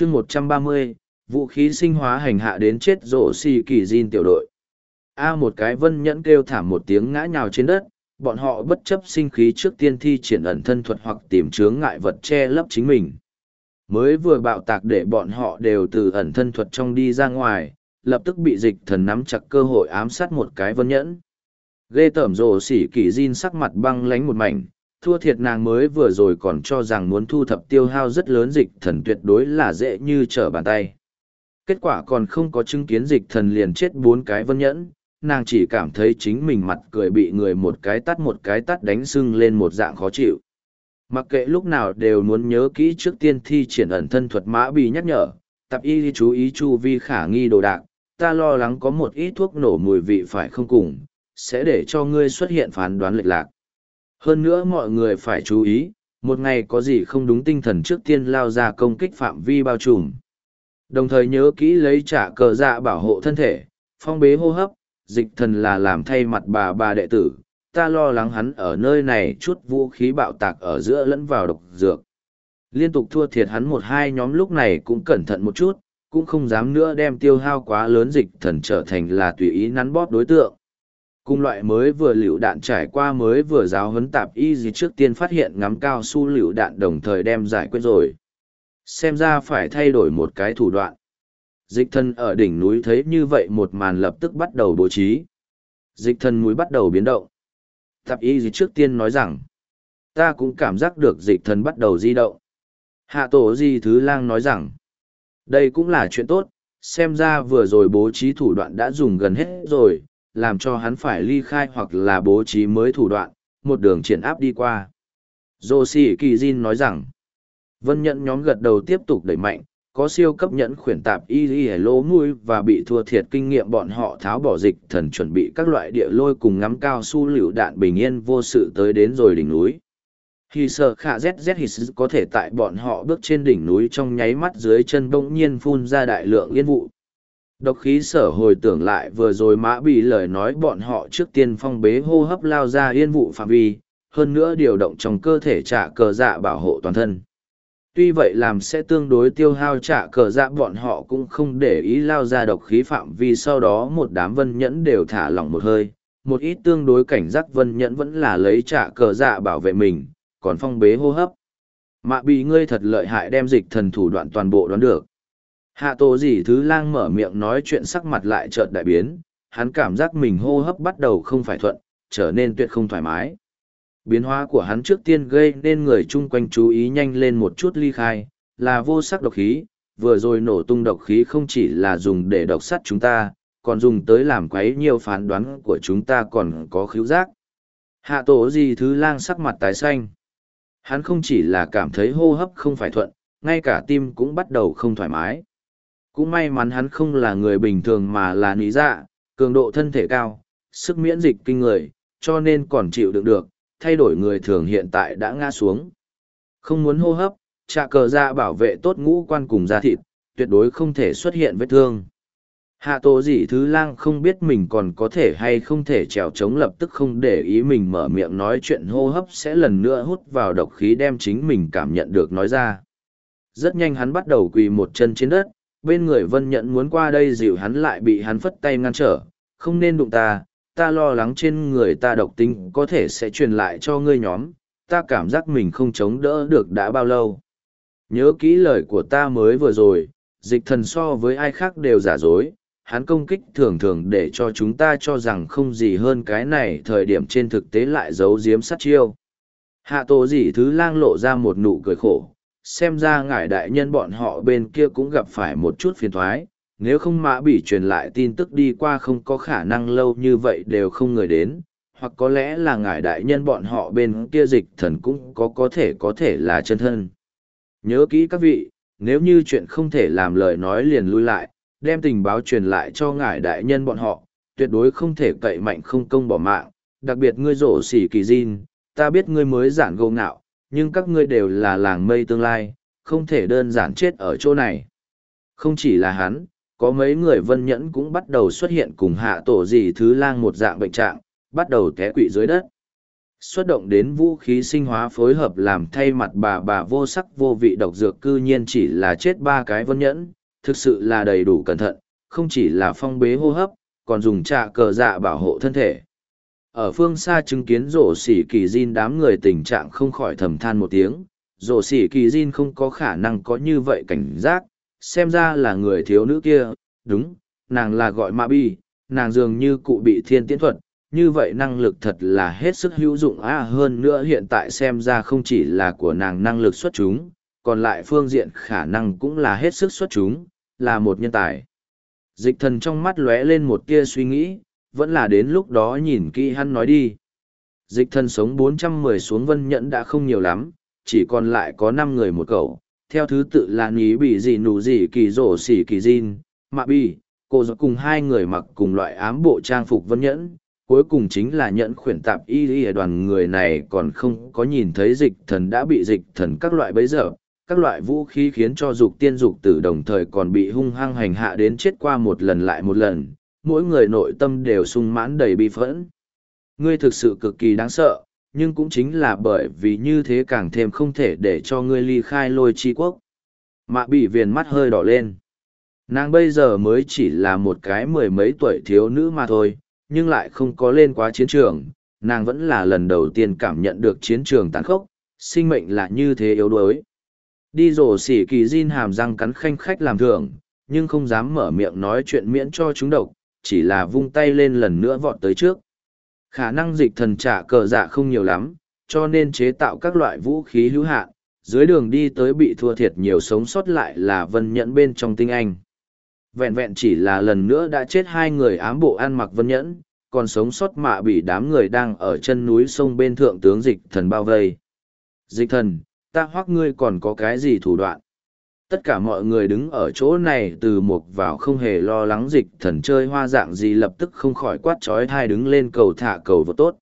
chương một trăm ba mươi, vũ khí sinh hóa hành hạ đến chết rổ xì kỳ diên tiểu đội. A một cái vân nhẫn kêu thảm một tiếng ngã nhào trên đất, bọn họ bất chấp sinh khí trước tiên thi triển ẩn thân thuật hoặc tìm chướng ngại vật che lấp chính mình. Mới vừa bạo tạc để bọn họ đều từ ẩn thân thuật trong đi ra ngoài, lập tức bị dịch thần nắm chặt cơ hội ám sát một cái vân nhẫn. Ghê tởm rồ xỉ kỳ diên sắc mặt băng lánh một mảnh thua thiệt nàng mới vừa rồi còn cho rằng muốn thu thập tiêu hao rất lớn dịch thần tuyệt đối là dễ như trở bàn tay. Kết quả còn không có chứng kiến dịch thần liền chết bốn cái vân nhẫn, nàng chỉ cảm thấy chính mình mặt cười bị người một cái tắt một cái tắt đánh sưng lên một dạng khó chịu. Mặc kệ lúc nào đều muốn nhớ kỹ trước tiên thi triển ẩn thân thuật mã bị nhắc nhở, tập y chú ý chu vi khả nghi đồ đạc, ta lo lắng có một ít thuốc nổ mùi vị phải không cùng, sẽ để cho ngươi xuất hiện phán đoán lệch lạc hơn nữa mọi người phải chú ý, một ngày có gì không đúng tinh thần trước tiên lao ra công kích phạm vi bao trùm. Đồng thời nhớ kỹ lấy trả cờ dạ bảo hộ thân thể, phong bế hô hấp, dịch thần là làm thay mặt bà bà đệ tử, ta lo lắng hắn ở nơi này chút vũ khí bạo tạc ở giữa lẫn vào độc dược. Liên tục thua thiệt hắn một hai nhóm lúc này cũng cẩn thận một chút, cũng không dám nữa đem tiêu hao quá lớn dịch thần trở thành là tùy ý nắn bóp đối tượng cùng loại mới vừa lựu đạn trải qua mới vừa giáo huấn tạp y gì trước tiên phát hiện ngắm cao su lựu đạn đồng thời đem giải quyết rồi. Xem ra phải thay đổi một cái thủ đoạn. Dịch thần ở đỉnh núi thấy như vậy một màn lập tức bắt đầu bố trí. Dịch thần núi bắt đầu biến động. Tạp y gì trước tiên nói rằng, ta cũng cảm giác được dịch thần bắt đầu di động. Hạ tổ di thứ lang nói rằng, đây cũng là chuyện tốt, xem ra vừa rồi bố trí thủ đoạn đã dùng gần hết rồi làm cho hắn phải ly khai hoặc là bố trí mới thủ đoạn, một đường triển áp đi qua. Joshi Kijin nói rằng, vân nhận nhóm gật đầu tiếp tục đẩy mạnh, có siêu cấp nhẫn khuyển tạp y y lỗ mũi và bị thua thiệt kinh nghiệm bọn họ tháo bỏ dịch thần chuẩn bị các loại địa lôi cùng ngắm cao su liều đạn bình yên vô sự tới đến rồi đỉnh núi. Khi sợ khả zz hít có thể tại bọn họ bước trên đỉnh núi trong nháy mắt dưới chân bỗng nhiên phun ra đại lượng yên vụ độc khí sở hồi tưởng lại vừa rồi mã bị lời nói bọn họ trước tiên phong bế hô hấp lao ra yên vụ phạm vi, hơn nữa điều động trong cơ thể trả cờ dạ bảo hộ toàn thân. Tuy vậy làm sẽ tương đối tiêu hao trả cờ dạ bọn họ cũng không để ý lao ra độc khí phạm vi sau đó một đám vân nhẫn đều thả lỏng một hơi, một ít tương đối cảnh giác vân nhẫn vẫn là lấy trả cờ dạ bảo vệ mình, còn phong bế hô hấp. Mạ bị ngươi thật lợi hại đem dịch thần thủ đoạn toàn bộ đoán được hạ tổ dì thứ lang mở miệng nói chuyện sắc mặt lại chợt đại biến, hắn cảm giác mình hô hấp bắt đầu không phải thuận, trở nên tuyệt không thoải mái. Biến hóa của hắn trước tiên gây nên người chung quanh chú ý nhanh lên một chút ly khai, là vô sắc độc khí, vừa rồi nổ tung độc khí không chỉ là dùng để độc sắt chúng ta, còn dùng tới làm quấy nhiều phán đoán của chúng ta còn có khíu giác. Hạ tổ gì thứ lang sắc mặt tái xanh. Hắn không chỉ là cảm thấy hô hấp không phải thuận, ngay cả tim cũng bắt đầu không thoải mái cũng may mắn hắn không là người bình thường mà là lý dạ cường độ thân thể cao, sức miễn dịch kinh người, cho nên còn chịu đựng được, thay đổi người thường hiện tại đã ngã xuống. Không muốn hô hấp trà cờ ra bảo vệ tốt ngũ quan cùng da thịt, tuyệt đối không thể xuất hiện vết thương. Hạ tổ dị thứ lang không biết mình còn có thể hay không thể trèo chống lập tức không để ý mình mở miệng nói chuyện hô hấp sẽ lần nữa hút vào độc khí đem chính mình cảm nhận được nói ra. Rất nhanh hắn bắt đầu quỳ một chân trên đất bên người vân nhận muốn qua đây dịu hắn lại bị hắn phất tay ngăn trở, không nên đụng ta ta lo lắng trên người ta độc tính có thể sẽ truyền lại cho ngươi nhóm, ta cảm giác mình không chống đỡ được đã bao lâu. Nhớ kỹ lời của ta mới vừa rồi, dịch thần so với ai khác đều giả dối, hắn công kích thường thường để cho chúng ta cho rằng không gì hơn cái này thời điểm trên thực tế lại giấu giếm sát chiêu. Hạ tổ dị thứ lang lộ ra một nụ cười khổ xem ra ngải đại nhân bọn họ bên kia cũng gặp phải một chút phiền thoái, nếu không mã bị truyền lại tin tức đi qua không có khả năng lâu như vậy đều không người đến, hoặc có lẽ là ngải đại nhân bọn họ bên kia dịch thần cũng có có thể có thể là chân thân. Nhớ kỹ các vị, nếu như chuyện không thể làm lời nói liền lui lại, đem tình báo truyền lại cho ngải đại nhân bọn họ, tuyệt đối không thể cậy mạnh không công bỏ mạng, đặc biệt ngươi rổ xỉ kỳ diên ta biết ngươi mới giản gâu ngạo nhưng các ngươi đều là làng mây tương lai không thể đơn giản chết ở chỗ này không chỉ là hắn có mấy người vân nhẫn cũng bắt đầu xuất hiện cùng hạ tổ gì thứ lang một dạng bệnh trạng bắt đầu té quỵ dưới đất Xuất động đến vũ khí sinh hóa phối hợp làm thay mặt bà bà vô sắc vô vị độc dược cư nhiên chỉ là chết ba cái vân nhẫn, thực sự là đầy đủ cẩn thận, không chỉ là phong bế hô hấp, còn dùng trà cờ dạ bảo hộ thân thể. Ở phương xa chứng kiến rổ xỉ kỳ Jin đám người tình trạng không khỏi thầm than một tiếng, rổ xỉ kỳ Jin không có khả năng có như vậy cảnh giác, xem ra là người thiếu nữ kia, đúng, nàng là gọi ma bi, nàng dường như cụ bị thiên tiễn thuật, như vậy năng lực thật là hết sức hữu dụng a hơn nữa hiện tại xem ra không chỉ là của nàng năng lực xuất chúng, còn lại phương diện khả năng cũng là hết sức xuất chúng, là một nhân tài. Dịch thần trong mắt lóe lên một tia suy nghĩ, vẫn là đến lúc đó nhìn kỹ hắn nói đi. Dịch thần sống 410 xuống vân nhẫn đã không nhiều lắm, chỉ còn lại có 5 người một cậu, theo thứ tự là ní bị gì nụ gì kỳ rổ xỉ kỳ Jin, mạ bi, cô giọt cùng hai người mặc cùng loại ám bộ trang phục vân nhẫn, cuối cùng chính là nhẫn khuyển tạp y y đoàn người này còn không có nhìn thấy dịch thần đã bị dịch thần các loại bấy giờ, các loại vũ khí khiến cho dục tiên dục tử đồng thời còn bị hung hăng hành hạ đến chết qua một lần lại một lần, mỗi người nội tâm đều sung mãn đầy bi phẫn. Ngươi thực sự cực kỳ đáng sợ, nhưng cũng chính là bởi vì như thế càng thêm không thể để cho ngươi ly khai lôi chi quốc. Mạ bị viền mắt hơi đỏ lên. Nàng bây giờ mới chỉ là một cái mười mấy tuổi thiếu nữ mà thôi, nhưng lại không có lên quá chiến trường, nàng vẫn là lần đầu tiên cảm nhận được chiến trường tàn khốc, sinh mệnh là như thế yếu đuối. Đi rổ xỉ kỳ Jin hàm răng cắn khanh khách làm thường, nhưng không dám mở miệng nói chuyện miễn cho chúng độc, chỉ là vung tay lên lần nữa vọt tới trước. Khả năng dịch thần trả cờ dạ không nhiều lắm, cho nên chế tạo các loại vũ khí hữu hạn, dưới đường đi tới bị thua thiệt nhiều sống sót lại là vân nhẫn bên trong tinh anh. Vẹn vẹn chỉ là lần nữa đã chết hai người ám bộ ăn mặc vân nhẫn, còn sống sót mạ bị đám người đang ở chân núi sông bên thượng tướng dịch thần bao vây. Dịch thần, ta hoắc ngươi còn có cái gì thủ đoạn? Tất cả mọi người đứng ở chỗ này từ một vào không hề lo lắng dịch thần chơi hoa dạng gì lập tức không khỏi quát trói thai đứng lên cầu thả cầu vô tốt.